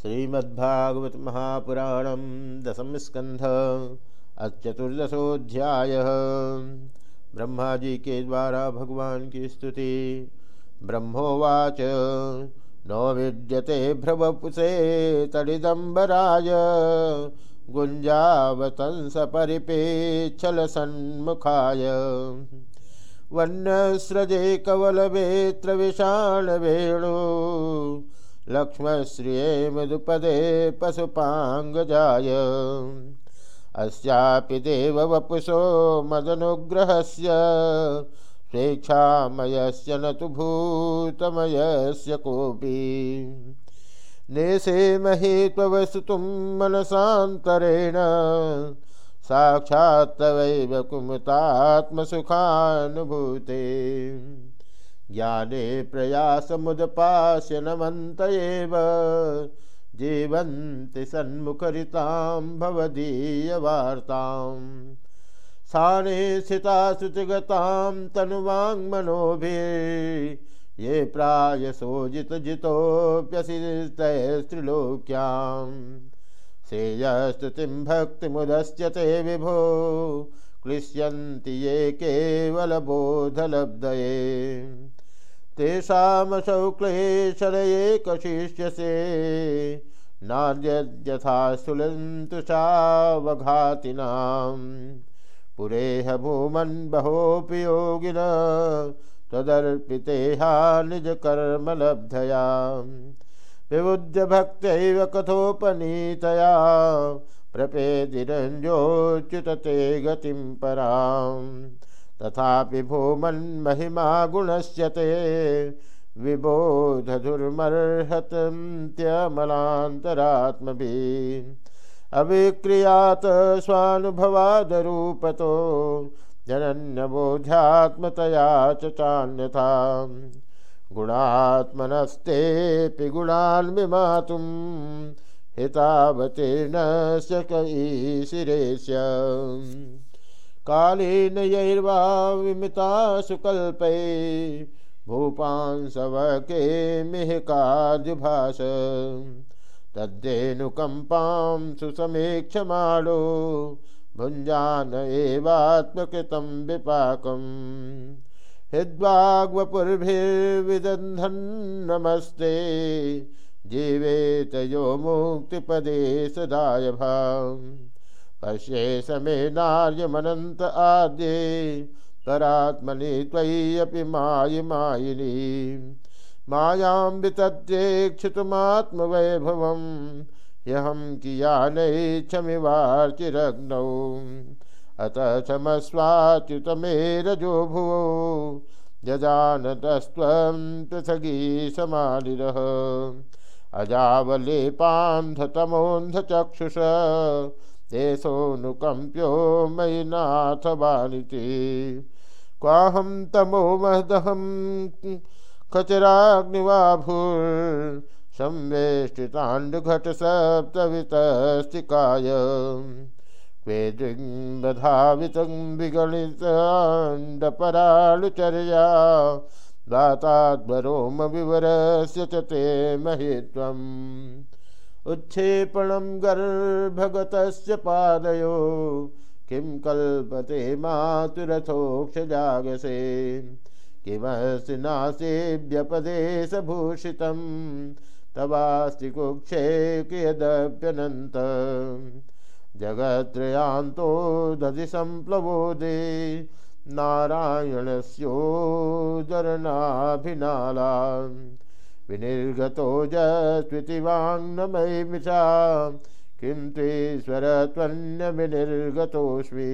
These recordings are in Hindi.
श्रीमद्भागवत महापुराणम दशम स्कंध चतुर्दशोध्याय ब्रह्मा जी के द्वारा भगवान की स्तुति। ब्रह्मोवाच, नो विद्यते भ्रवपुषे तडिदम्बराय गुञ्जावतंस परिपेच्छल सन्मुखाय। वन्यस्रजे कवलवेत्र विषाण वेणु लक्ष्मश्रिये मधुपदे पशुपाङ्गजाय। अस्यापि देववपुषो मदनुग्रहस्य, स्वेच्छामयस्य न तु भूतमयस्य कोऽपि। नेशे महि त्ववस्तुं मनसान्तरेण, साक्षात् तवैव कुमुतात्मसुखानुभूते। ज्ञाने प्रयासमुदपास्य नमन्त एव। जीवन्ति सन्मुखरितां भवदीयवार्ताम्। स्थाने स्थिता श्रुतिगतां तनुवाङ्मनोभिः ये प्रायसोजितजितोऽप्यसितैस्त्रिलोक्यां श्रेयस्तुतिं भक्तिमुदस्य ते विभो। क्लिश्यन्ति ये केवलबोधलब्धये। तेषामसौ क्लेशरये कशिष्यसे। नार्यथा सुलन्तुषावघातिनां पुरेह भूमन् बहोऽपि योगिन त्वदर्पितेहा निजकर्मलब्धया। विबुद्ध भक्त्यैव कथोपनीतया प्रपेदिरञ्जोच्युत ते गतिं पराम्। तथापि भूमन्महिमा गुणस्य ते विबोधधुर्मर्हत्यमलान्तरात्मभिः अविक्रियात् स्वानुभवादरूपतो। जनन्यबोध्यात्मतया च चान्यथा। गुणात्मनस्तेऽपि गुणान् विमातुं हितावतीर्णस्य कैशिरेस्य कालेन यैर्वा विमिता सुकल्पै भूपांसवके मिहिकाद्युभास तद्देनुकम्पां सुसमीक्षमाणो भुञ्जान एवात्मकृतं विपाकम्। हृद्वाग्वपुर्भिर्विदन्धन्नमस्ते जीवेत यो मुक्तिपदे सदाय भाम् पश्ये समे नार्यमनन्त आद्ये। परात्मनि त्वय्यपि मायि मायिनी। मायां वितद्येक्षितुमात्मवैभवं ह्यहं कियानैच्छमिवार्चिरग्नौ अतः क्षमस्वाच्युत मे रजो भुवो। यजानतस्त्वं पृथगी समालिरः अजावलेपान्धतमोऽन्धचक्षुष। देशोऽनुकम्प्यो मयि नाथ बालिते क्वाहं तमो महदहं खचराग्निवाभूर् क्वे दृङ्गधावितं विगणिताण्डपरालुचर्या दाताद्वरोमविवरस्य च ते महित्वम्। उच्छेपणं गर्भगतस्य पादयो। किं कल्पते मातुरथोक्षजागसे? किमस्ति नासेभ्यपदेशभूषितं तवास्ति कुक्षे कियदप्यनन्त जगत्त्रयान्तो दधि सम्प्लवोदे नारायणस्योदरनाभिनाला। विनिर्गतो जस्विति वाङ्नमयि मिषा किं त्वेश्वर त्वन्यविनिर्गतोऽस्मि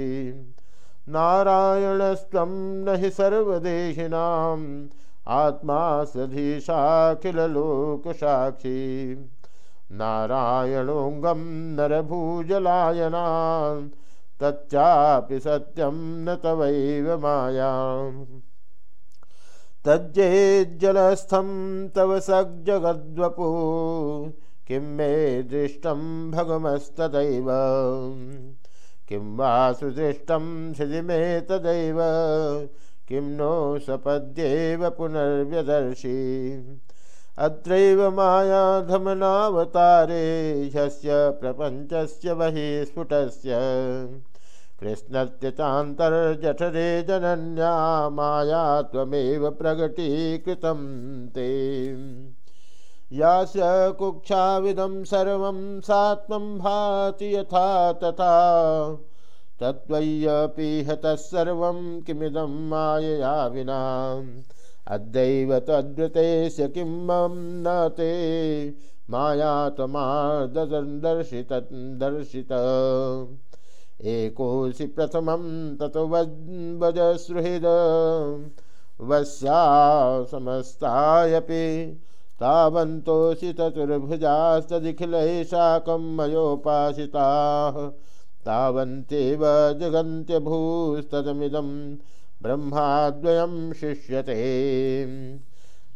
नारायणस्त्वं न हि सर्वदेहिनाम्। आत्मा सधीशाखिलोकसाक्षी नारायणोऽङ्गं नरभूजलायनान् तच्चापि सत्यं न तवैव मायाम्। तज्जेज्जलस्थं तव सज्जगद्वपु। किं मे दृष्टं भगमस्तदैव। किं वा सुदृष्टं हृदि मे तदैव। किं नो सपद्येव पुनर्व्यदर्शी। अत्रैव मायाधमनावतारे ह्यस्य प्रपञ्चस्य बहिः स्फुटस्य कृष्णस्य चान्तर्जठरे जनन्या माया त्वमेव प्रकटीकृतं ते। यास्य कुक्षाविदं सर्वं सात्मं भाति यथा तथा। तत्त्वय्यपीह तत्सर्वं किमिदं मायया विना। अद्यैव तद्वृतेस्य किं न ते। माया त्वमार्दर्शित दर्शित एकोऽसि प्रथमं ततो वजसृहृद। वस्या समस्तायपि तावन्तोऽसि चतुर्भुजास्तदिखिलैः साकं मयोपासिताः। तावन्त्येव जगन्त्यभूस्तदमिदं ब्रह्माद्वयं शिष्यते।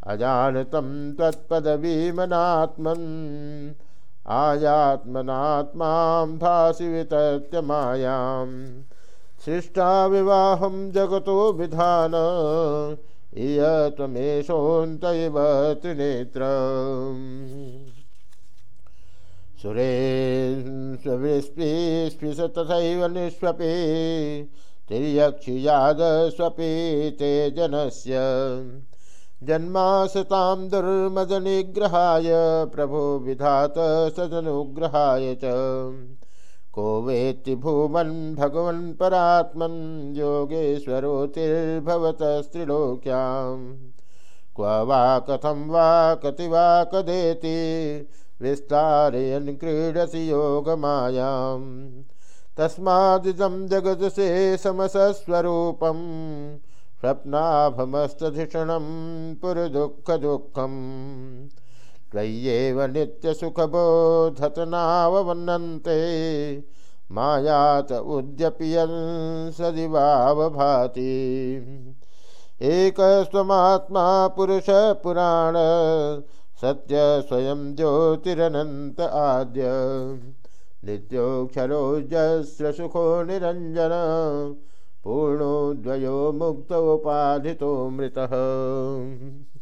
अजानतं त्वत्पदवीमनात्मन् आयात्मनात्मां भासि वितत्य मायां सृष्टा विवाहं जगतो विधान इय त्वमेषोऽन्तैव त्रिनेत्र सुरे स्वविस्पृश तथैव निष्वपि तिर्यक्षियादस्वपि ते जनस्य जन्मासतां दुर्मदनिग्रहाय प्रभो विधात सदनुग्रहाय च। को वेत्ति भूमन् भगवन् परात्मन् योगेश्वरोतिर्भवतस्त्रिलोक्यां क्व वा कथं वा कति वा कदेति विस्तारयन् क्रीडसि योगमायां तस्मादिदं जगदसे समसस्वरूपम्। स्वप्नाभमस्तधिषणं पुरदुःखदुःखं। त्वय्येव नित्यसुखबोधतनाववन्नन्ते मायात उद्यपियन् सदिवावभाति। एकस्त्वमात्मा पुरुषपुराण सत्य स्वयं ज्योतिरनन्त आद्य। नित्योक्षरोजस्रसुखो निरञ्जन। पूर्णो द्वयो मुक्तोपाधितो मृतः।